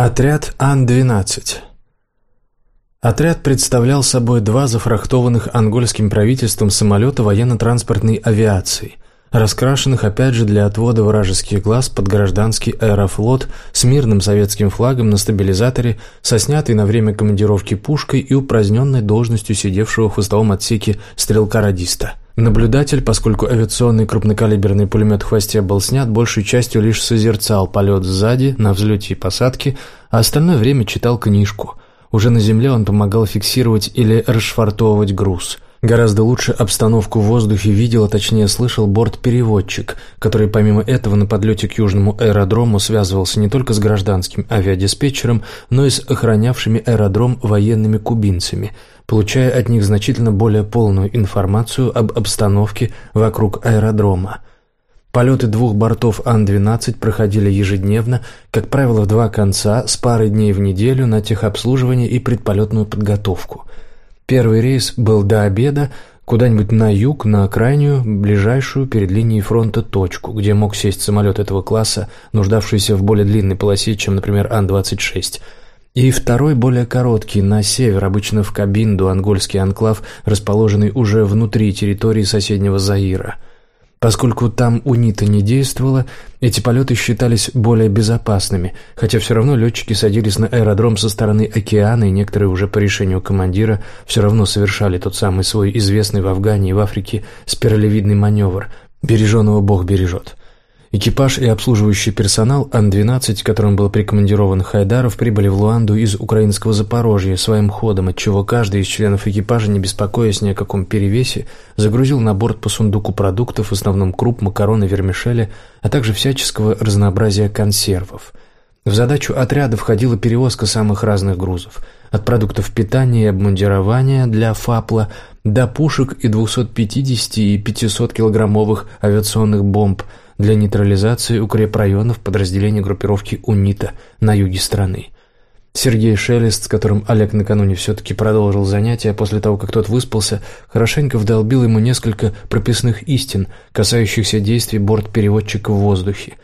Отряд Ан-12 Отряд представлял собой два зафрахтованных ангольским правительством самолета военно-транспортной авиации, раскрашенных опять же для отвода вражеских глаз под гражданский аэрофлот с мирным советским флагом на стабилизаторе, со снятой на время командировки пушкой и упраздненной должностью сидевшего в хвостовом отсеке стрелка-радиста – Наблюдатель, поскольку авиационный крупнокалиберный пулемет в хвосте был снят, большей частью лишь созерцал полет сзади, на взлете и посадке, а остальное время читал книжку. Уже на земле он помогал фиксировать или расшвартовывать груз. Гораздо лучше обстановку в воздухе видел, а точнее слышал бортпереводчик, который помимо этого на подлете к южному аэродрому связывался не только с гражданским авиадиспетчером, но и с охранявшими аэродром военными кубинцами – получая от них значительно более полную информацию об обстановке вокруг аэродрома. Полеты двух бортов Ан-12 проходили ежедневно, как правило, в два конца, с парой дней в неделю на техобслуживание и предполетную подготовку. Первый рейс был до обеда, куда-нибудь на юг, на крайнюю, ближайшую перед линией фронта точку, где мог сесть самолет этого класса, нуждавшийся в более длинной полосе, чем, например, Ан-26 – и второй, более короткий, на север, обычно в Кабинду, ангольский анклав, расположенный уже внутри территории соседнего Заира. Поскольку там УНИТа не действовало, эти полеты считались более безопасными, хотя все равно летчики садились на аэродром со стороны океана, и некоторые уже по решению командира все равно совершали тот самый свой известный в Афгане и в Африке спиралевидный маневр «береженого Бог бережет». Экипаж и обслуживающий персонал Ан-12, которым был прикомандирован Хайдаров, прибыли в Луанду из украинского Запорожья своим ходом, отчего каждый из членов экипажа, не беспокоясь ни о каком перевесе, загрузил на борт по сундуку продуктов, в основном круп, макароны, вермишели, а также всяческого разнообразия консервов. В задачу отряда входила перевозка самых разных грузов – от продуктов питания и обмундирования для ФАПЛа до пушек и 250 и 500 килограммовых авиационных бомб – для нейтрализации укрепрайонов подразделений группировки УНИТА на юге страны. Сергей Шелест, с которым Олег накануне все-таки продолжил занятия после того, как тот выспался, хорошенько вдолбил ему несколько прописных истин, касающихся действий бортпереводчика в воздухе.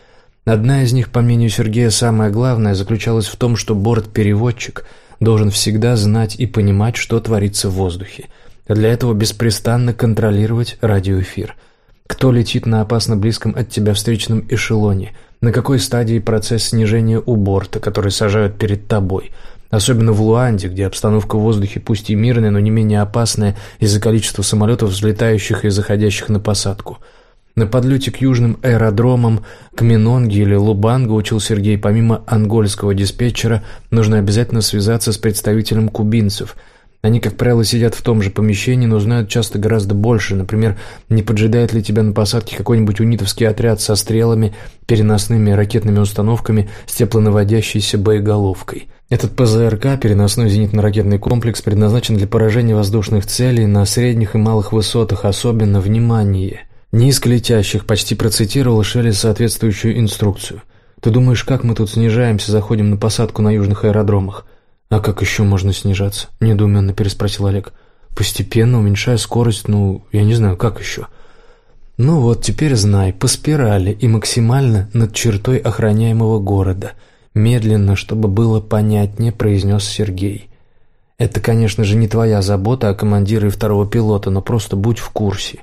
Одна из них, по мнению Сергея, самая главная, заключалась в том, что бортпереводчик должен всегда знать и понимать, что творится в воздухе, для этого беспрестанно контролировать радиоэфир – кто летит на опасно близком от тебя встречном эшелоне? На какой стадии процесс снижения у борта, который сажают перед тобой? Особенно в Луанде, где обстановка в воздухе пусть и мирная, но не менее опасная из-за количества самолетов, взлетающих и заходящих на посадку. На подлете к южным аэродромам, к Минонге или Лубанго, учил Сергей, помимо ангольского диспетчера, нужно обязательно связаться с представителем кубинцев – они, как правило, сидят в том же помещении, но знают часто гораздо больше. Например, не поджидает ли тебя на посадке какой-нибудь унитовский отряд со стрелами, переносными ракетными установками с теплонаводящейся боеголовкой. Этот ПЗРК, переносной зенитно-ракетный комплекс, предназначен для поражения воздушных целей на средних и малых высотах, особенно внимание. Низколетящих, почти процитировал Шелли соответствующую инструкцию. «Ты думаешь, как мы тут снижаемся, заходим на посадку на южных аэродромах?» «А как еще можно снижаться?» – недоуменно переспросил Олег. «Постепенно, уменьшая скорость, ну, я не знаю, как еще». «Ну вот, теперь знай, по спирали и максимально над чертой охраняемого города. Медленно, чтобы было понятнее», – произнес Сергей. «Это, конечно же, не твоя забота, а командира и второго пилота, но просто будь в курсе.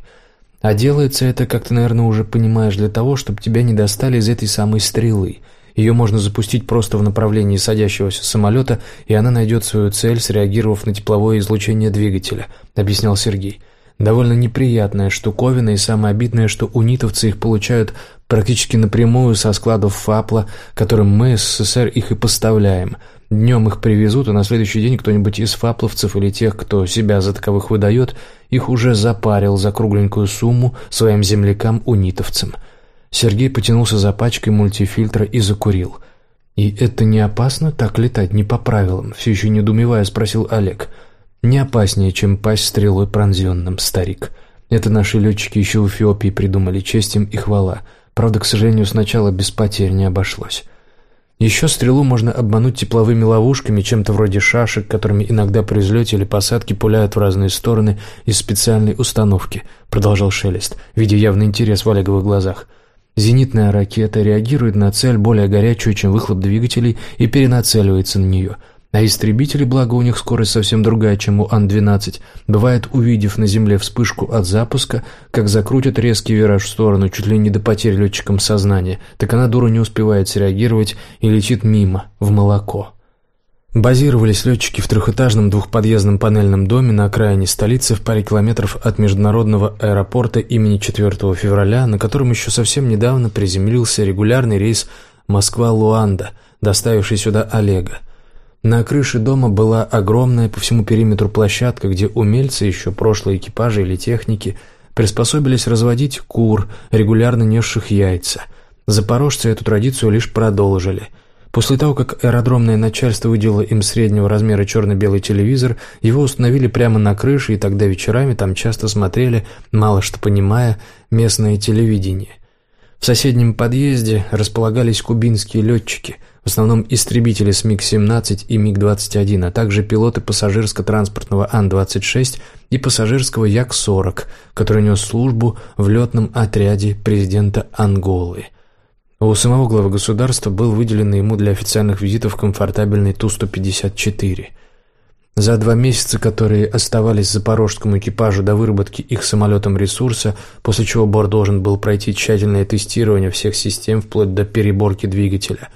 А делается это, как ты, наверное, уже понимаешь, для того, чтобы тебя не достали из этой самой стрелы». Ее можно запустить просто в направлении садящегося самолета, и она найдет свою цель, среагировав на тепловое излучение двигателя», — объяснял Сергей. «Довольно неприятная штуковина, и самое обидное, что унитовцы их получают практически напрямую со складов ФАПЛа, которым мы, СССР, их и поставляем. Днем их привезут, а на следующий день кто-нибудь из фапловцев или тех, кто себя за таковых выдает, их уже запарил за кругленькую сумму своим землякам-унитовцам». Сергей потянулся за пачкой мультифильтра и закурил. «И это не опасно так летать не по правилам?» Все еще недоумевая спросил Олег. «Не опаснее, чем пасть стрелой пронзенным, старик. Это наши летчики еще в Эфиопии придумали, честь им и хвала. Правда, к сожалению, сначала без потерь не обошлось». Еще стрелу можно обмануть тепловыми ловушками, чем-то вроде шашек, которыми иногда при взлете или посадке пуляют в разные стороны из специальной установки, продолжал Шелест, видя явный интерес в Олеговых глазах. Зенитная ракета реагирует на цель более горячую, чем выхлоп двигателей, и перенацеливается на нее. А истребители, благо у них скорость совсем другая, чем у Ан-12, бывает, увидев на земле вспышку от запуска, как закрутят резкий вираж в сторону, чуть ли не до потери летчикам сознания, так она, дура, не успевает среагировать и летит мимо, в молоко. Базировались летчики в трехэтажном двухподъездном панельном доме на окраине столицы в паре километров от международного аэропорта имени 4 февраля, на котором еще совсем недавно приземлился регулярный рейс Москва-Луанда, доставивший сюда Олега. На крыше дома была огромная по всему периметру площадка, где умельцы, еще прошлые экипажи или техники, приспособились разводить кур, регулярно несших яйца. Запорожцы эту традицию лишь продолжили – После того, как аэродромное начальство выделило им среднего размера черно-белый телевизор, его установили прямо на крыше, и тогда вечерами там часто смотрели, мало что понимая, местное телевидение. В соседнем подъезде располагались кубинские летчики, в основном истребители с МиГ-17 и МиГ-21, а также пилоты пассажирско-транспортного Ан-26 и пассажирского Як-40, который нес службу в летном отряде президента Анголы – у самого главы государства был выделен ему для официальных визитов комфортабельный Ту-154. За два месяца, которые оставались запорожскому экипажу до выработки их самолетом ресурса, после чего борт должен был пройти тщательное тестирование всех систем вплоть до переборки двигателя,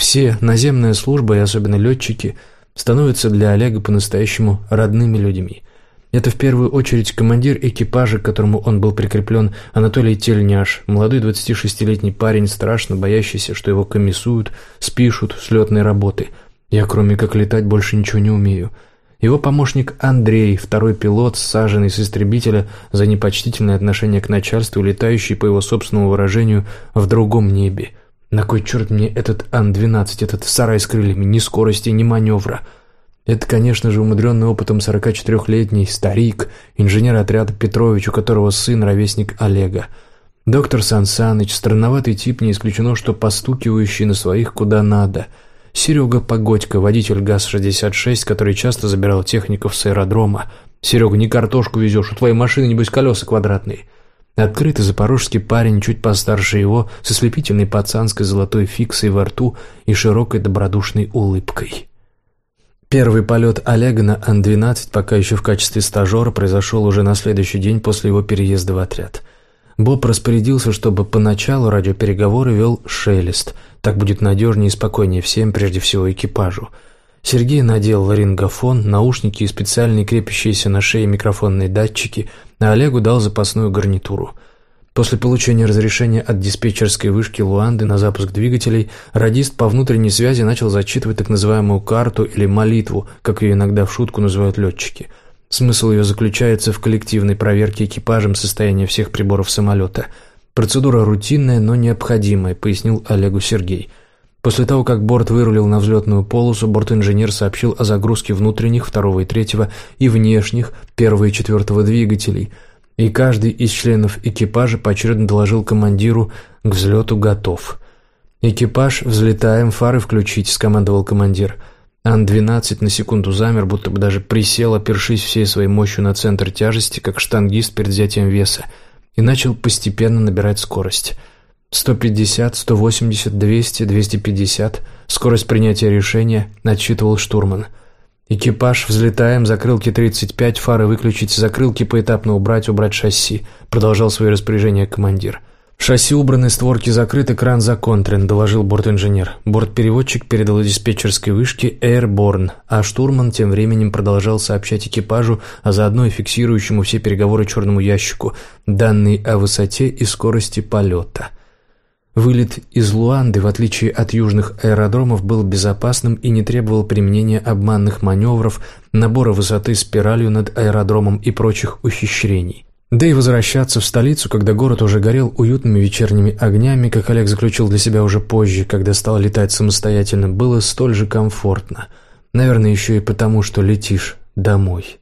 все, наземная служба и особенно летчики, становятся для Олега по-настоящему родными людьми – это в первую очередь командир экипажа, к которому он был прикреплен, Анатолий Тельняш, молодой 26-летний парень, страшно боящийся, что его комиссуют, спишут с летной работы. Я, кроме как летать, больше ничего не умею. Его помощник Андрей, второй пилот, саженный с истребителя за непочтительное отношение к начальству, летающий, по его собственному выражению, в другом небе. На кой черт мне этот Ан-12, этот сарай с крыльями, ни скорости, ни маневра — это, конечно же, умудренный опытом 44-летний старик, инженер отряда Петрович, у которого сын – ровесник Олега. Доктор Сансаныч, странноватый тип, не исключено, что постукивающий на своих куда надо. Серега Погодько, водитель ГАЗ-66, который часто забирал техников с аэродрома. «Серега, не картошку везешь, у твоей машины, небось, колеса квадратные». Открытый запорожский парень, чуть постарше его, со слепительной пацанской золотой фиксой во рту и широкой добродушной улыбкой. Первый полет Олега на Ан-12, пока еще в качестве стажера, произошел уже на следующий день после его переезда в отряд. Боб распорядился, чтобы поначалу радиопереговоры вел Шелест. Так будет надежнее и спокойнее всем, прежде всего экипажу. Сергей надел ларингофон, наушники и специальные крепящиеся на шее микрофонные датчики, а Олегу дал запасную гарнитуру – После получения разрешения от диспетчерской вышки Луанды на запуск двигателей, радист по внутренней связи начал зачитывать так называемую карту или молитву, как ее иногда в шутку называют летчики. Смысл ее заключается в коллективной проверке экипажем состояния всех приборов самолета. Процедура рутинная, но необходимая, пояснил Олегу Сергей. После того, как борт вырулил на взлетную полосу, бортинженер сообщил о загрузке внутренних, второго и третьего, и внешних, первого и четвертого двигателей – и каждый из членов экипажа поочередно доложил командиру «к взлету готов». «Экипаж, взлетаем, фары включить», — скомандовал командир. Ан-12 на секунду замер, будто бы даже присел, опершись всей своей мощью на центр тяжести, как штангист перед взятием веса, и начал постепенно набирать скорость. 150, 180, 200, 250. Скорость принятия решения, отсчитывал штурман — «Экипаж, взлетаем, закрылки 35, фары выключить, закрылки поэтапно убрать, убрать шасси», — продолжал свои распоряжения командир. «Шасси убраны, створки закрыты, кран законтрен», — доложил бортинженер. Бортпереводчик передал диспетчерской вышке «Airborne», а штурман тем временем продолжал сообщать экипажу, а заодно и фиксирующему все переговоры черному ящику, данные о высоте и скорости полета. Вылет из Луанды, в отличие от южных аэродромов, был безопасным и не требовал применения обманных маневров, набора высоты спиралью над аэродромом и прочих ухищрений. Да и возвращаться в столицу, когда город уже горел уютными вечерними огнями, как Олег заключил для себя уже позже, когда стал летать самостоятельно, было столь же комфортно. Наверное, еще и потому, что летишь домой.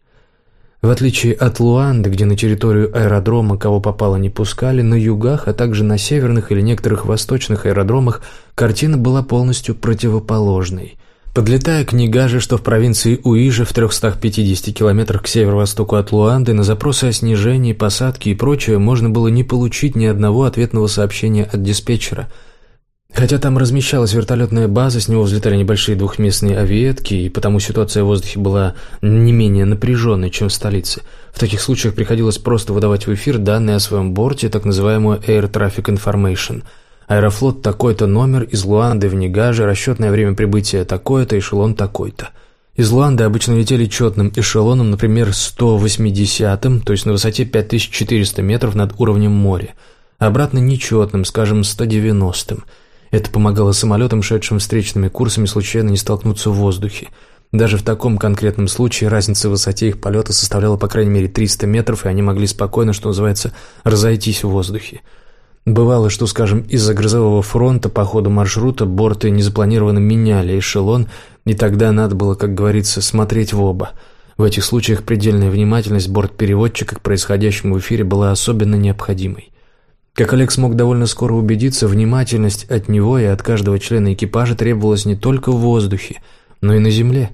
В отличие от Луанды, где на территорию аэродрома кого попало не пускали, на югах, а также на северных или некоторых восточных аэродромах картина была полностью противоположной. Подлетая к Нигаже, что в провинции Уиже в 350 километрах к северо-востоку от Луанды, на запросы о снижении, посадке и прочее можно было не получить ни одного ответного сообщения от диспетчера. Хотя там размещалась вертолетная база, с него взлетали небольшие двухместные авиетки, и потому ситуация в воздухе была не менее напряженной, чем в столице. В таких случаях приходилось просто выдавать в эфир данные о своем борте, так называемую Air Traffic Information – Аэрофлот такой-то номер, из Луанды в Нигаже, расчетное время прибытия такое-то, эшелон такой-то. Из Луанды обычно летели четным эшелоном, например, 180-м, то есть на высоте 5400 метров над уровнем моря. Обратно нечетным, скажем, 190-м. Это помогало самолетам, шедшим встречными курсами, случайно не столкнуться в воздухе. Даже в таком конкретном случае разница в высоте их полета составляла по крайней мере 300 метров, и они могли спокойно, что называется, разойтись в воздухе. Бывало, что, скажем, из-за грозового фронта по ходу маршрута борты незапланированно меняли эшелон, и тогда надо было, как говорится, смотреть в оба. В этих случаях предельная внимательность бортпереводчика к происходящему в эфире была особенно необходимой. Как Олег смог довольно скоро убедиться, внимательность от него и от каждого члена экипажа требовалась не только в воздухе, но и на земле.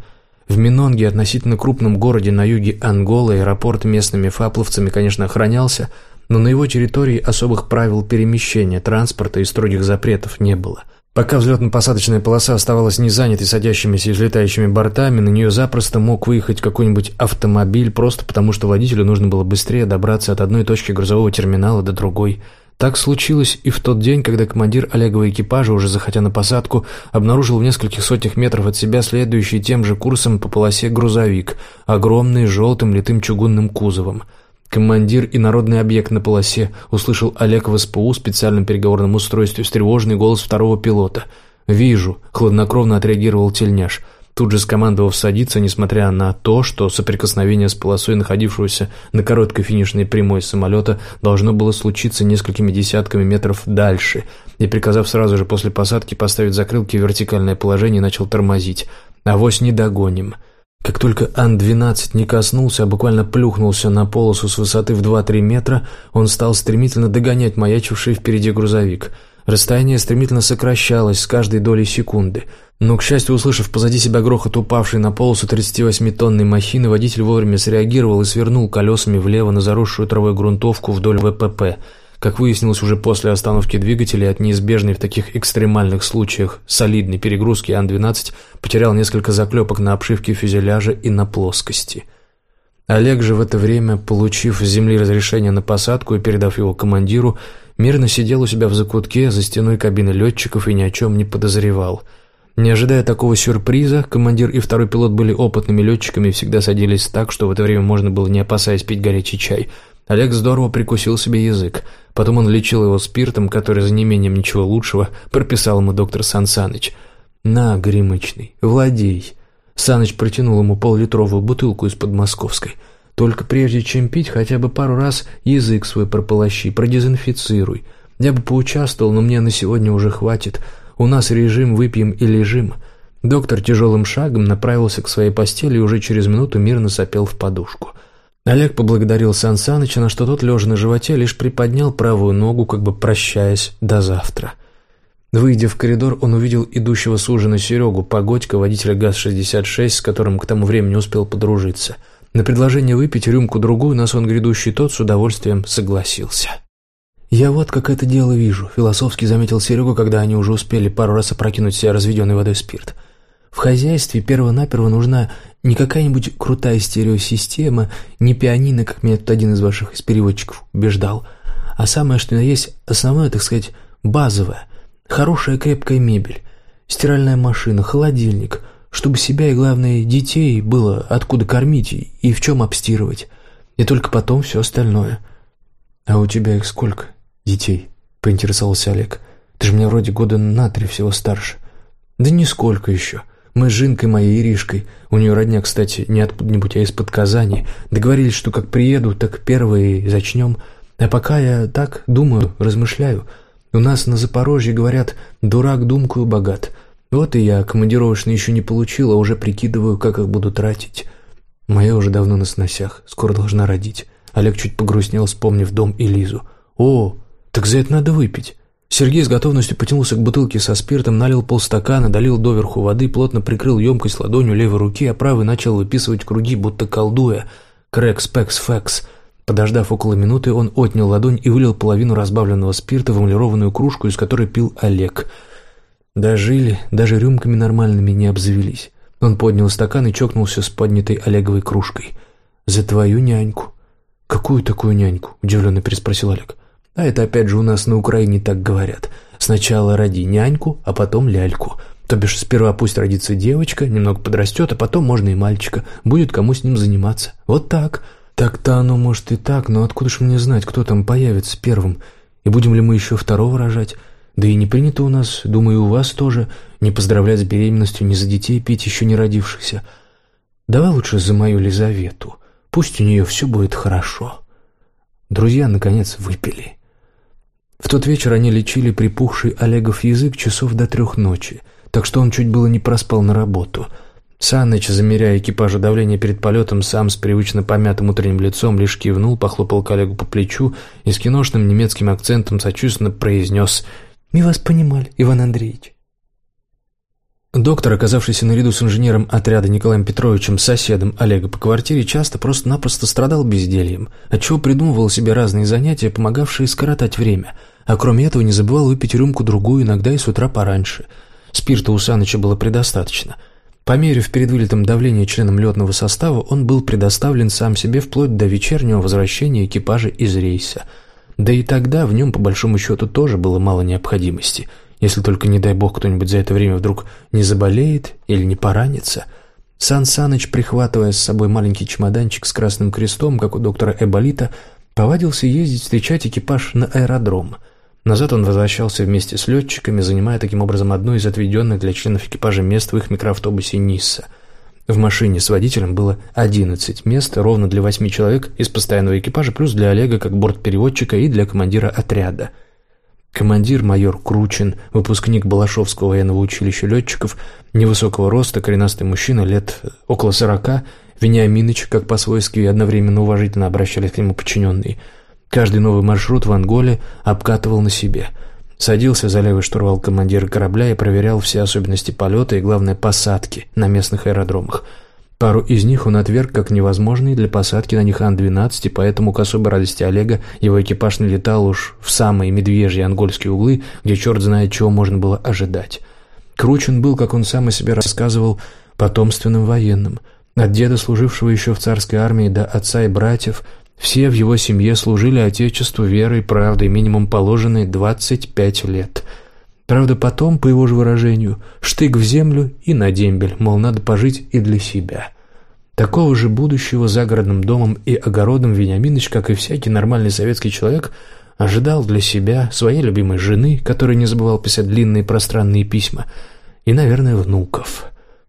В Минонге, относительно крупном городе на юге Анголы, аэропорт местными фапловцами, конечно, охранялся – но на его территории особых правил перемещения транспорта и строгих запретов не было. Пока взлетно-посадочная полоса оставалась не занятой садящимися и взлетающими бортами, на нее запросто мог выехать какой-нибудь автомобиль, просто потому что водителю нужно было быстрее добраться от одной точки грузового терминала до другой. Так случилось и в тот день, когда командир Олегового экипажа, уже заходя на посадку, обнаружил в нескольких сотнях метров от себя следующий тем же курсом по полосе грузовик, огромный, желтым литым чугунным кузовом – Командир и народный объект на полосе услышал Олег в СПУ специальном переговорном устройстве встревоженный голос второго пилота. «Вижу», — хладнокровно отреагировал тельняш, тут же скомандовав садиться, несмотря на то, что соприкосновение с полосой находившегося на короткой финишной прямой самолета должно было случиться несколькими десятками метров дальше, и приказав сразу же после посадки поставить закрылки в вертикальное положение, начал тормозить. «Авось не догоним». Как только Ан-12 не коснулся, а буквально плюхнулся на полосу с высоты в 2-3 метра, он стал стремительно догонять маячивший впереди грузовик. Расстояние стремительно сокращалось с каждой долей секунды. Но, к счастью, услышав позади себя грохот упавшей на полосу 38-тонной махины, водитель вовремя среагировал и свернул колесами влево на заросшую травой грунтовку вдоль ВПП – как выяснилось уже после остановки двигателя от неизбежной в таких экстремальных случаях солидной перегрузки Ан-12 потерял несколько заклепок на обшивке фюзеляжа и на плоскости. Олег же в это время, получив с земли разрешение на посадку и передав его командиру, мирно сидел у себя в закутке за стеной кабины летчиков и ни о чем не подозревал. Не ожидая такого сюрприза, командир и второй пилот были опытными летчиками и всегда садились так, что в это время можно было, не опасаясь, пить горячий чай – Олег здорово прикусил себе язык. Потом он лечил его спиртом, который за неимением ничего лучшего прописал ему доктор Сансаныч. «На, Гримычный, владей». Саныч протянул ему поллитровую бутылку из-под московской. «Только прежде чем пить, хотя бы пару раз язык свой прополощи, продезинфицируй. Я бы поучаствовал, но мне на сегодня уже хватит. У нас режим «выпьем и лежим». Доктор тяжелым шагом направился к своей постели и уже через минуту мирно сопел в подушку. Олег поблагодарил Сан Саныча, на что тот, лежа на животе, лишь приподнял правую ногу, как бы прощаясь до завтра. Выйдя в коридор, он увидел идущего с ужина Серегу Погодько, водителя ГАЗ-66, с которым к тому времени успел подружиться. На предложение выпить рюмку-другую на сон грядущий тот с удовольствием согласился. «Я вот как это дело вижу», — философски заметил Серега, когда они уже успели пару раз опрокинуть себя разведенной водой спирт. В хозяйстве перво-наперво нужна не какая-нибудь крутая стереосистема, не пианино, как меня тут один из ваших из переводчиков убеждал, а самое, что есть, основное, так сказать, базовое, хорошая крепкая мебель, стиральная машина, холодильник, чтобы себя и, главное, детей было откуда кормить и в чем обстирывать, и только потом все остальное. «А у тебя их сколько, детей?» — поинтересовался Олег. «Ты же меня вроде года на три всего старше». «Да нисколько еще». Мы с Жинкой моей Иришкой, у нее родня, кстати, не откуда-нибудь, а из-под Казани, договорились, что как приеду, так первые зачнем. А пока я так думаю, размышляю. У нас на Запорожье говорят «дурак думкую богат». Вот и я командировочно еще не получил, а уже прикидываю, как их буду тратить. Моя уже давно на сносях, скоро должна родить. Олег чуть погрустнел, вспомнив дом и Лизу. «О, так за это надо выпить». Сергей с готовностью потянулся к бутылке со спиртом, налил полстакана, долил доверху воды, плотно прикрыл емкость ладонью левой руки, а правый начал выписывать круги, будто колдуя. Крэкс, пекс, фекс. Подождав около минуты, он отнял ладонь и вылил половину разбавленного спирта в эмалированную кружку, из которой пил Олег. Дожили, даже рюмками нормальными не обзавелись. Он поднял стакан и чокнулся с поднятой Олеговой кружкой. «За твою няньку». «Какую такую няньку?» – удивленно переспросил Олег. «А это опять же у нас на Украине так говорят. Сначала роди няньку, а потом ляльку. То бишь сперва пусть родится девочка, немного подрастет, а потом можно и мальчика. Будет кому с ним заниматься. Вот так». «Так-то оно может и так, но откуда ж мне знать, кто там появится первым? И будем ли мы еще второго рожать? Да и не принято у нас, думаю, у вас тоже, не поздравлять с беременностью, не за детей пить, еще не родившихся. Давай лучше за мою Лизавету. Пусть у нее все будет хорошо». Друзья, наконец, выпили. В тот вечер они лечили припухший Олегов язык часов до трех ночи, так что он чуть было не проспал на работу – Саныч, замеряя экипажу давление перед полетом, сам с привычно помятым утренним лицом лишь кивнул, похлопал коллегу по плечу и с киношным немецким акцентом сочувственно произнес «Мы вас понимали, Иван Андреевич». Доктор, оказавшийся наряду с инженером отряда Николаем Петровичем, соседом Олега по квартире, часто просто-напросто страдал бездельем, отчего придумывал себе разные занятия, помогавшие скоротать время, а кроме этого не забывал выпить рюмку-другую, иногда и с утра пораньше. Спирта у Саныча было предостаточно – Померив перед вылетом давление членам летного состава, он был предоставлен сам себе вплоть до вечернего возвращения экипажа из рейса. Да и тогда в нем, по большому счету, тоже было мало необходимости, если только, не дай бог, кто-нибудь за это время вдруг не заболеет или не поранится. Сан Саныч, прихватывая с собой маленький чемоданчик с красным крестом, как у доктора Эболита, повадился ездить встречать экипаж на аэродром – Назад он возвращался вместе с летчиками, занимая таким образом одно из отведенных для членов экипажа мест в их микроавтобусе «Нисса». В машине с водителем было 11 мест, ровно для 8 человек из постоянного экипажа, плюс для Олега как бортпереводчика и для командира отряда. Командир майор Кручин, выпускник Балашовского военного училища летчиков, невысокого роста, коренастый мужчина, лет около сорока, Вениаминыч, как по-свойски и одновременно уважительно обращались к нему подчиненные – Каждый новый маршрут в Анголе обкатывал на себе. Садился за левый штурвал командира корабля и проверял все особенности полета и, главное, посадки на местных аэродромах. Пару из них он отверг как невозможные для посадки на них Ан-12, и поэтому, к особой радости Олега, его экипаж налетал уж в самые медвежьи ангольские углы, где черт знает чего можно было ожидать. Кручен был, как он сам о себе рассказывал, потомственным военным. От деда, служившего еще в царской армии, до отца и братьев, все в его семье служили Отечеству верой и правдой минимум положенные 25 лет. Правда, потом, по его же выражению, штык в землю и на дембель, мол, надо пожить и для себя. Такого же будущего загородным домом и огородом Вениаминович, как и всякий нормальный советский человек, ожидал для себя своей любимой жены, которой не забывал писать длинные пространные письма, и, наверное, внуков.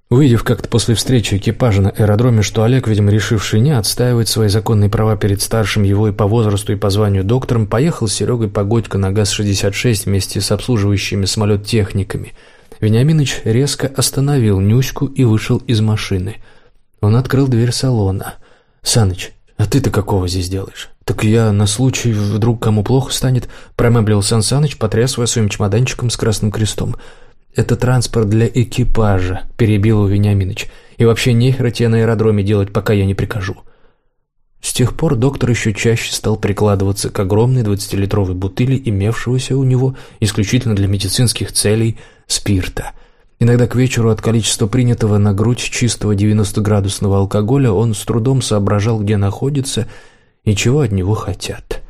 Увидев как-то после встречи экипажа на аэродроме, что Олег, видимо, решивший не отстаивать свои законные права перед старшим его и по возрасту, и по званию доктором, поехал с Серегой Погодько на ГАЗ-66 вместе с обслуживающими самолет техниками. Вениаминович резко остановил Нюську и вышел из машины. Он открыл дверь салона. «Саныч, а ты-то какого здесь делаешь?» «Так я на случай, вдруг кому плохо станет», промеблил Сан Саныч, потрясывая своим чемоданчиком с красным крестом – «Это транспорт для экипажа», — перебил его Вениаминович. «И вообще нехер тебе на аэродроме делать, пока я не прикажу». С тех пор доктор еще чаще стал прикладываться к огромной двадцатилитровой бутыли, имевшегося у него исключительно для медицинских целей спирта. Иногда к вечеру от количества принятого на грудь чистого 90-градусного алкоголя он с трудом соображал, где находится и чего от него хотят.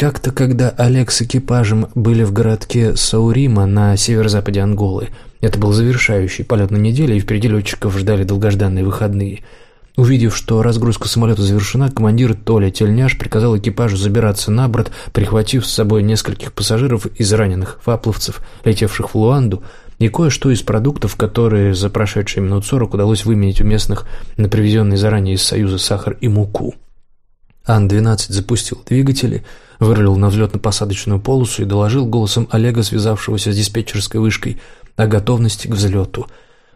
Как-то, когда Олег с экипажем были в городке Саурима на северо-западе Анголы, это был завершающий полет на неделю, и впереди летчиков ждали долгожданные выходные. Увидев, что разгрузка самолета завершена, командир Толя Тельняш приказал экипажу забираться на борт, прихватив с собой нескольких пассажиров из раненых фапловцев, летевших в Луанду, и кое-что из продуктов, которые за прошедшие минут сорок удалось выменить у местных на привезенные заранее из Союза сахар и муку. Ан-12 запустил двигатели, вырулил на взлетно-посадочную полосу и доложил голосом Олега, связавшегося с диспетчерской вышкой, о готовности к взлету.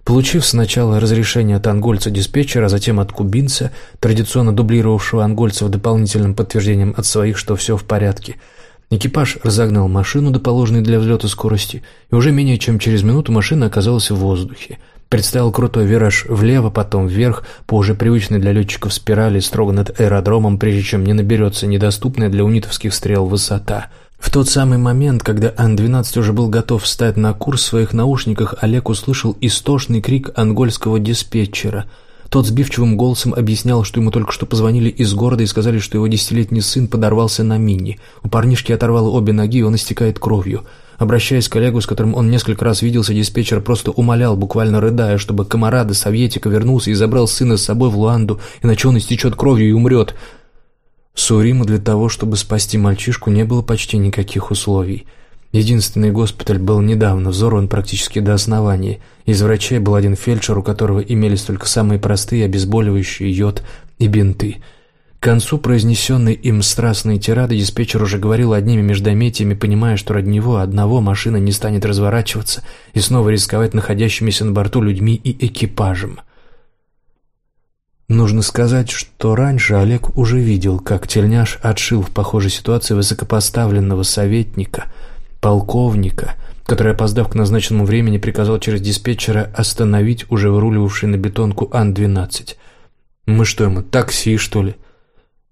Получив сначала разрешение от ангольца-диспетчера, а затем от кубинца, традиционно дублировавшего ангольцев дополнительным подтверждением от своих, что все в порядке, Экипаж разогнал машину до положенной для взлета скорости, и уже менее чем через минуту машина оказалась в воздухе. Представил крутой вираж влево, потом вверх, по уже привычной для летчиков спирали, строго над аэродромом, прежде чем не наберется недоступная для унитовских стрел высота. В тот самый момент, когда Ан-12 уже был готов встать на курс в своих наушниках, Олег услышал истошный крик ангольского диспетчера – тот сбивчивым голосом объяснял, что ему только что позвонили из города и сказали, что его десятилетний сын подорвался на мини. У парнишки оторвало обе ноги, и он истекает кровью. Обращаясь к коллегу, с которым он несколько раз виделся, диспетчер просто умолял, буквально рыдая, чтобы комарада советика вернулся и забрал сына с собой в Луанду, иначе он истечет кровью и умрет. Суриму для того, чтобы спасти мальчишку, не было почти никаких условий – Единственный госпиталь был недавно взорван практически до основания. Из врачей был один фельдшер, у которого имелись только самые простые обезболивающие йод и бинты. К концу произнесенной им страстной тирады диспетчер уже говорил одними междометиями, понимая, что ради него одного машина не станет разворачиваться и снова рисковать находящимися на борту людьми и экипажем. Нужно сказать, что раньше Олег уже видел, как тельняш отшил в похожей ситуации высокопоставленного советника – полковника, который, опоздав к назначенному времени, приказал через диспетчера остановить уже выруливавший на бетонку Ан-12. «Мы что ему, такси, что ли?»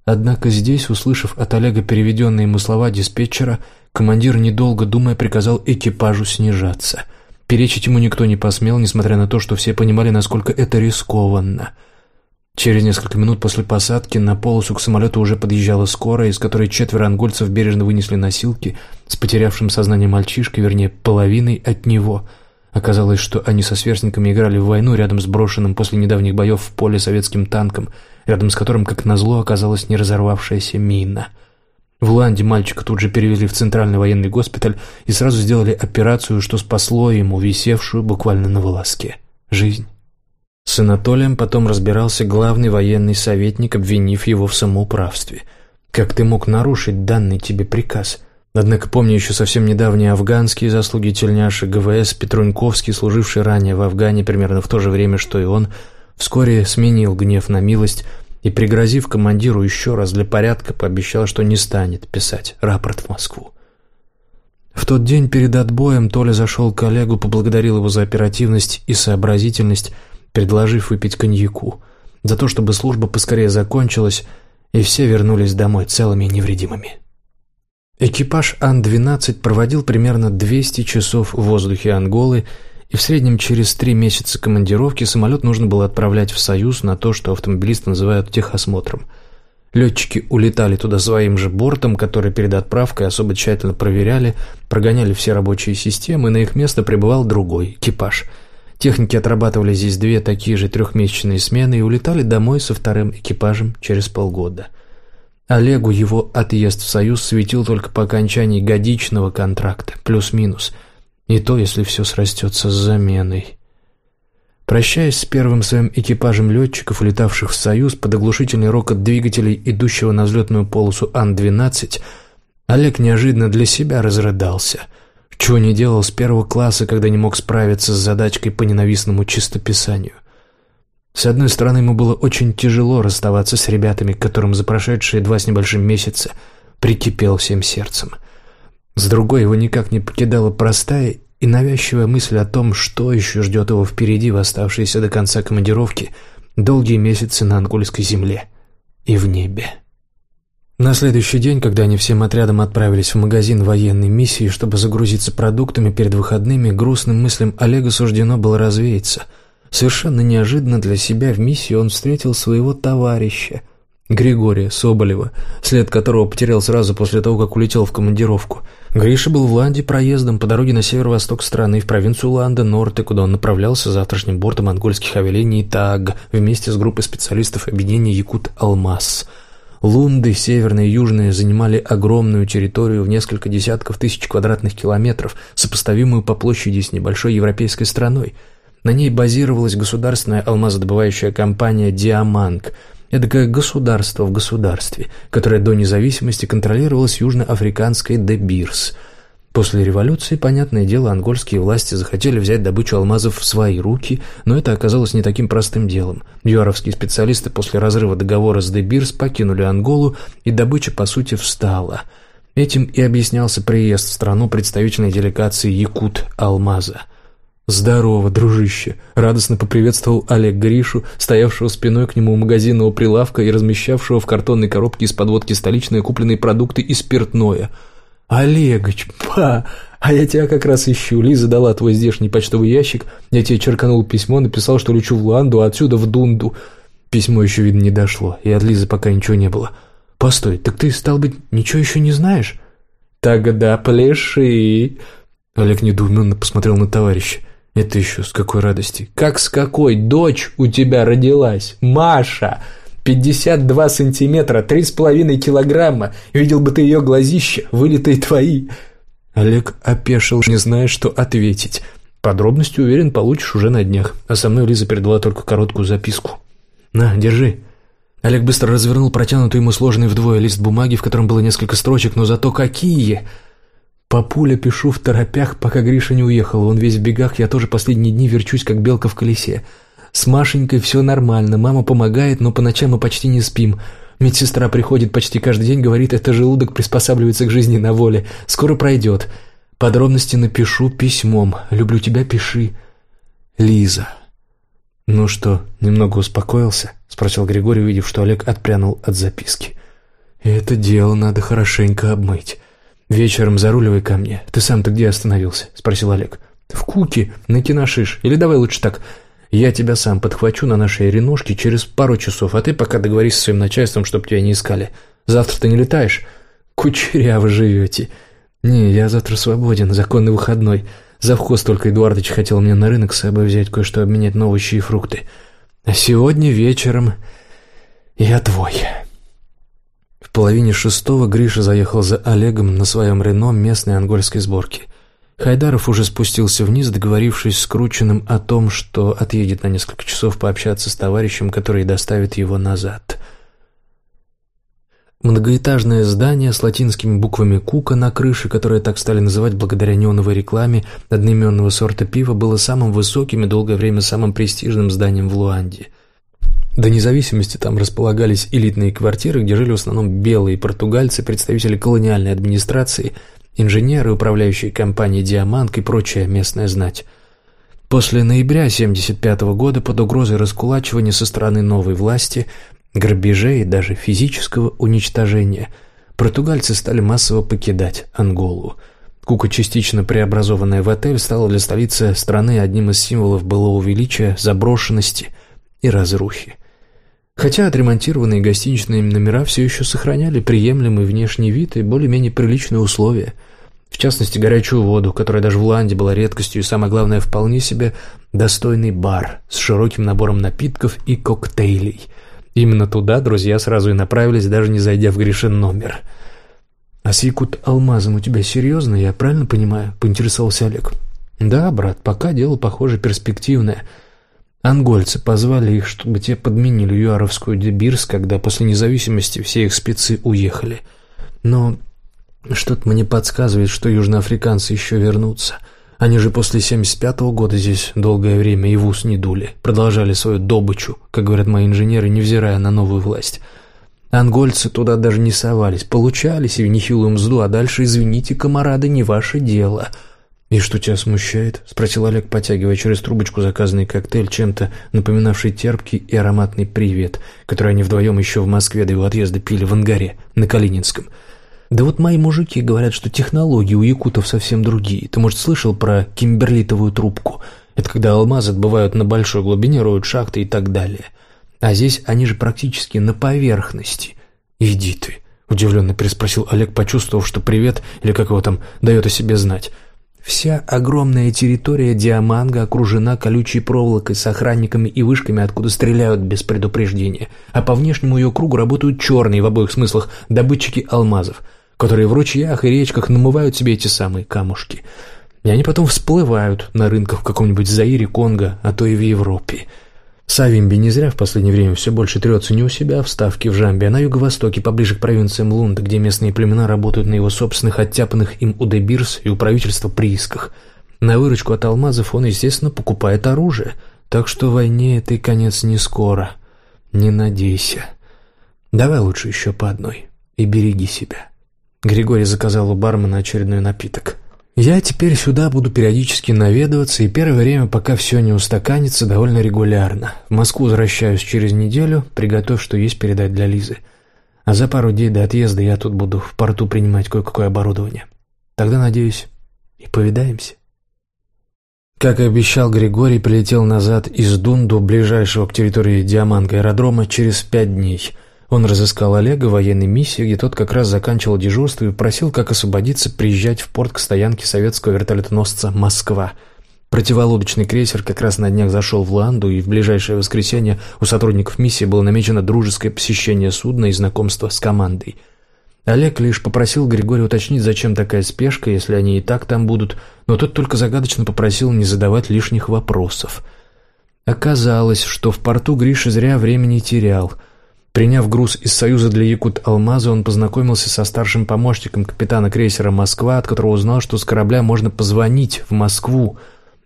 Однако здесь, услышав от Олега переведенные ему слова диспетчера, командир, недолго думая, приказал экипажу снижаться. Перечить ему никто не посмел, несмотря на то, что все понимали, насколько это рискованно – Через несколько минут после посадки на полосу к самолету уже подъезжала скорая, из которой четверо ангольцев бережно вынесли носилки с потерявшим сознание мальчишкой, вернее, половиной от него. Оказалось, что они со сверстниками играли в войну рядом с брошенным после недавних боев в поле советским танком, рядом с которым, как назло, оказалась не разорвавшаяся мина. В Ланде мальчика тут же перевезли в центральный военный госпиталь и сразу сделали операцию, что спасло ему висевшую буквально на волоске жизнь. С Анатолием потом разбирался главный военный советник, обвинив его в самоуправстве. «Как ты мог нарушить данный тебе приказ?» Однако помню еще совсем недавние афганские заслуги тельняши ГВС Петруньковский, служивший ранее в Афгане примерно в то же время, что и он, вскоре сменил гнев на милость и, пригрозив командиру еще раз для порядка, пообещал, что не станет писать рапорт в Москву. В тот день перед отбоем Толя зашел к коллегу, поблагодарил его за оперативность и сообразительность, предложив выпить коньяку, за то, чтобы служба поскорее закончилась, и все вернулись домой целыми и невредимыми. Экипаж Ан-12 проводил примерно 200 часов в воздухе Анголы, и в среднем через три месяца командировки самолет нужно было отправлять в Союз на то, что автомобилисты называют техосмотром. Летчики улетали туда своим же бортом, который перед отправкой особо тщательно проверяли, прогоняли все рабочие системы, и на их место прибывал другой экипаж – Техники отрабатывали здесь две такие же трехмесячные смены и улетали домой со вторым экипажем через полгода. Олегу его отъезд в Союз светил только по окончании годичного контракта, плюс-минус, и то, если все срастется с заменой. Прощаясь с первым своим экипажем летчиков, улетавших в Союз под оглушительный рокот двигателей, идущего на взлетную полосу Ан-12, Олег неожиданно для себя разрыдался – чего не делал с первого класса, когда не мог справиться с задачкой по ненавистному чистописанию. С одной стороны, ему было очень тяжело расставаться с ребятами, которым за прошедшие два с небольшим месяца прикипел всем сердцем. С другой, его никак не покидала простая и навязчивая мысль о том, что еще ждет его впереди в оставшиеся до конца командировки долгие месяцы на ангольской земле и в небе. На следующий день, когда они всем отрядом отправились в магазин военной миссии, чтобы загрузиться продуктами перед выходными, грустным мыслям Олега суждено было развеяться. Совершенно неожиданно для себя в миссии он встретил своего товарища, Григория Соболева, след которого потерял сразу после того, как улетел в командировку. Гриша был в Ланде проездом по дороге на северо-восток страны, в провинцию Ланда, Норте, куда он направлялся завтрашним бортом монгольских авиалиний ТАГ вместе с группой специалистов объединения «Якут Алмаз». Лунды, северные и южные, занимали огромную территорию в несколько десятков тысяч квадратных километров, сопоставимую по площади с небольшой европейской страной. На ней базировалась государственная алмазодобывающая компания «Диаманг», эдакое государство в государстве, которое до независимости контролировалось южноафриканской «Де Бирс», После революции, понятное дело, ангольские власти захотели взять добычу алмазов в свои руки, но это оказалось не таким простым делом. Юаровские специалисты после разрыва договора с Дебирс покинули Анголу, и добыча, по сути, встала. Этим и объяснялся приезд в страну представительной делегации Якут Алмаза. «Здорово, дружище!» — радостно поприветствовал Олег Гришу, стоявшего спиной к нему у магазинного прилавка и размещавшего в картонной коробке из подводки столичные купленные продукты и спиртное. «Олегович, па! А я тебя как раз ищу. Лиза дала твой здешний почтовый ящик. Я тебе черканул письмо, написал, что лечу в Ланду, а отсюда в Дунду. Письмо еще, видно, не дошло, и от Лизы пока ничего не было. Постой, так ты, стал быть, ничего еще не знаешь?» «Тогда пляши!» Олег недоуменно посмотрел на товарища. «Это еще с какой радости?» «Как с какой? Дочь у тебя родилась! Маша!» «Пятьдесят два сантиметра, три с половиной килограмма. Видел бы ты ее глазища, вылитые твои!» Олег опешил, не зная, что ответить. Подробности, уверен, получишь уже на днях. А со мной Лиза передала только короткую записку. «На, держи». Олег быстро развернул протянутый ему сложенный вдвое лист бумаги, в котором было несколько строчек, но зато какие! Папуля пишу в торопях, пока Гриша не уехал. Он весь в бегах, я тоже последние дни верчусь, как белка в колесе. С Машенькой все нормально, мама помогает, но по ночам мы почти не спим. Медсестра приходит почти каждый день, говорит, это желудок приспосабливается к жизни на воле. Скоро пройдет. Подробности напишу письмом. Люблю тебя, пиши. Лиза. «Ну что, немного успокоился?» — спросил Григорий, увидев, что Олег отпрянул от записки. «Это дело надо хорошенько обмыть. «Вечером заруливай ко мне. Ты сам-то где остановился?» — спросил Олег. «В Куке, на киношиш. Или давай лучше так. Я тебя сам подхвачу на нашей реношке через пару часов, а ты пока договорись со своим начальством, чтобы тебя не искали. Завтра ты не летаешь? Кучеряво живете». «Не, я завтра свободен, законный выходной. Завхоз только Эдуардович хотел мне на рынок с собой взять кое-что обменять на овощи и фрукты. А сегодня вечером я твой» половине шестого Гриша заехал за Олегом на своем Рено местной ангольской сборки. Хайдаров уже спустился вниз, договорившись с Кручиным о том, что отъедет на несколько часов пообщаться с товарищем, который доставит его назад. Многоэтажное здание с латинскими буквами «Кука» на крыше, которое так стали называть благодаря неоновой рекламе одноименного сорта пива, было самым высоким и долгое время самым престижным зданием в Луанде – до независимости там располагались элитные квартиры, где жили в основном белые португальцы, представители колониальной администрации, инженеры, управляющие компанией «Диамант» и прочая местная знать. После ноября 1975 года под угрозой раскулачивания со стороны новой власти, грабежей и даже физического уничтожения, португальцы стали массово покидать Анголу. Кука, частично преобразованная в отель, стала для столицы страны одним из символов былого величия, заброшенности и разрухи. Хотя отремонтированные гостиничные номера все еще сохраняли приемлемый внешний вид и более-менее приличные условия. В частности, горячую воду, которая даже в Ланде была редкостью и, самое главное, вполне себе достойный бар с широким набором напитков и коктейлей. Именно туда друзья сразу и направились, даже не зайдя в Гришин номер. «А с Якут Алмазом у тебя серьезно, я правильно понимаю?» – поинтересовался Олег. «Да, брат, пока дело, похоже, перспективное». Ангольцы позвали их, чтобы те подменили юаровскую Дебирс, когда после независимости все их спецы уехали. Но что-то мне подсказывает, что южноафриканцы еще вернутся. Они же после 75-го года здесь долгое время и в ус не дули, продолжали свою добычу, как говорят мои инженеры, невзирая на новую власть. Ангольцы туда даже не совались, получали себе нехилую мзду, а дальше, извините, комарады, не ваше дело — «И что тебя смущает?» — спросил Олег, потягивая через трубочку заказанный коктейль, чем-то напоминавший терпкий и ароматный привет, который они вдвоем еще в Москве до его отъезда пили в Ангаре, на Калининском. «Да вот мои мужики говорят, что технологии у якутов совсем другие. Ты, может, слышал про кимберлитовую трубку? Это когда алмазы отбывают на большой глубине, роют шахты и так далее. А здесь они же практически на поверхности. Иди ты!» — удивленно переспросил Олег, почувствовав, что привет, или как его там, дает о себе знать. Вся огромная территория Диаманга окружена колючей проволокой с охранниками и вышками, откуда стреляют без предупреждения, а по внешнему ее кругу работают черные в обоих смыслах добытчики алмазов, которые в ручьях и речках намывают себе эти самые камушки. И они потом всплывают на рынках в каком-нибудь Заире, Конго, а то и в Европе – Савимби не зря в последнее время все больше трется не у себя в Ставке в Жамбе, а на юго-востоке, поближе к провинциям Лунда, где местные племена работают на его собственных оттяпанных им Удебирс и у правительства приисках. На выручку от алмазов он, естественно, покупает оружие, так что войне этой конец не скоро. Не надейся. Давай лучше еще по одной и береги себя. Григорий заказал у бармена очередной напиток. «Я теперь сюда буду периодически наведываться, и первое время, пока все не устаканится, довольно регулярно. В Москву возвращаюсь через неделю, приготовь, что есть передать для Лизы. А за пару дней до отъезда я тут буду в порту принимать кое-какое оборудование. Тогда, надеюсь, и повидаемся». Как и обещал, Григорий прилетел назад из Дунду, ближайшего к территории Диаманга аэродрома, через пять дней – он разыскал Олега в военной миссии, где тот как раз заканчивал дежурство и просил, как освободиться, приезжать в порт к стоянке советского вертолетоносца «Москва». Противолодочный крейсер как раз на днях зашел в Ланду, и в ближайшее воскресенье у сотрудников миссии было намечено дружеское посещение судна и знакомство с командой. Олег лишь попросил Григория уточнить, зачем такая спешка, если они и так там будут, но тот только загадочно попросил не задавать лишних вопросов. Оказалось, что в порту Гриша зря времени терял – Приняв груз из Союза для Якут-Алмаза, он познакомился со старшим помощником капитана крейсера «Москва», от которого узнал, что с корабля можно позвонить в Москву.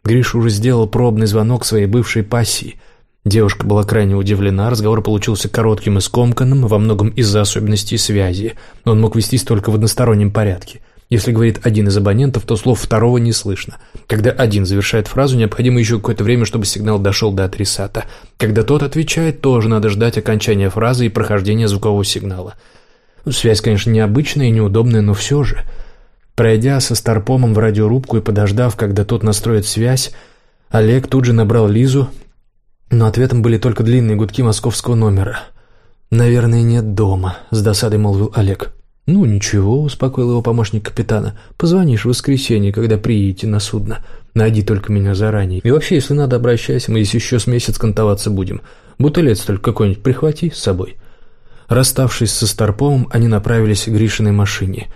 Гриша уже сделал пробный звонок своей бывшей пассии. Девушка была крайне удивлена, разговор получился коротким и скомканным, во многом из-за особенностей связи. Он мог вестись только в одностороннем порядке. Если говорит один из абонентов, то слов второго не слышно. Когда один завершает фразу, необходимо еще какое-то время, чтобы сигнал дошел до адресата. Когда тот отвечает, тоже надо ждать окончания фразы и прохождения звукового сигнала. Ну, связь, конечно, необычная и неудобная, но все же. Пройдя со Старпомом в радиорубку и подождав, когда тот настроит связь, Олег тут же набрал Лизу, но ответом были только длинные гудки московского номера. «Наверное, нет дома», — с досадой молвил Олег. «Ну, ничего», — успокоил его помощник капитана. «Позвонишь в воскресенье, когда приедете на судно. Найди только меня заранее. И вообще, если надо, обращайся, мы здесь еще с месяц кантоваться будем. Бутылец только какой-нибудь прихвати с собой». Расставшись со Старповым, они направились к Гришиной машине.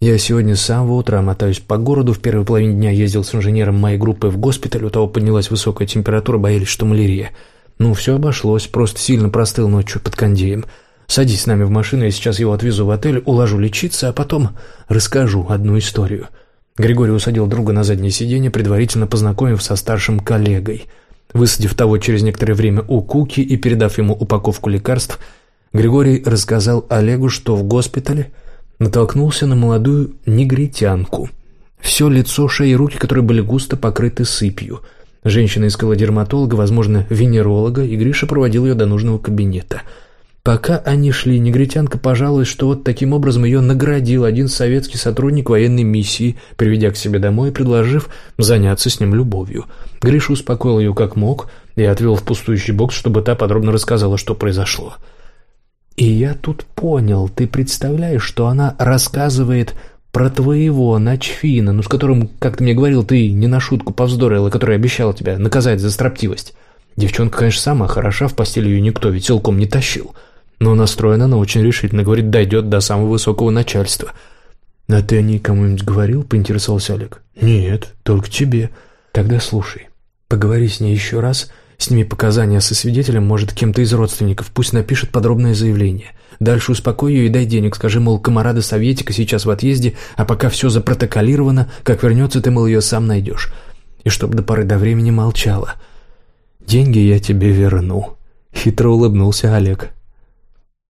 Я сегодня с самого утра мотаюсь по городу, в первой половине дня ездил с инженером моей группы в госпиталь, у того поднялась высокая температура, боялись, что малярия. Ну, все обошлось, просто сильно простыл ночью под кондеем. Садись с нами в машину, я сейчас его отвезу в отель, уложу лечиться, а потом расскажу одну историю». Григорий усадил друга на заднее сиденье, предварительно познакомив со старшим коллегой. Высадив того через некоторое время у Куки и передав ему упаковку лекарств, Григорий рассказал Олегу, что в госпитале натолкнулся на молодую негритянку. Все лицо, шея и руки, которые были густо покрыты сыпью. Женщина искала дерматолога, возможно, венеролога, и Гриша проводил ее до нужного кабинета – Пока они шли, негритянка пожаловалась, что вот таким образом ее наградил один советский сотрудник военной миссии, приведя к себе домой и предложив заняться с ним любовью. Гриша успокоил ее как мог и отвел в пустующий бокс, чтобы та подробно рассказала, что произошло. «И я тут понял, ты представляешь, что она рассказывает про твоего Начфина, ну с которым, как ты мне говорил, ты не на шутку повздорил, и который обещал тебя наказать за строптивость. Девчонка, конечно, сама хороша, в постель ее никто ведь силком не тащил». Но настроена она очень решительно, говорит, дойдет до самого высокого начальства. «А ты о ней кому-нибудь говорил?» — поинтересовался Олег. «Нет, только тебе. Тогда слушай. Поговори с ней еще раз, сними показания со свидетелем, может, кем-то из родственников, пусть напишет подробное заявление. Дальше успокой ее и дай денег, скажи, мол, комарада советика сейчас в отъезде, а пока все запротоколировано, как вернется, ты, мол, ее сам найдешь. И чтоб до поры до времени молчала. Деньги я тебе верну». Хитро улыбнулся Олег.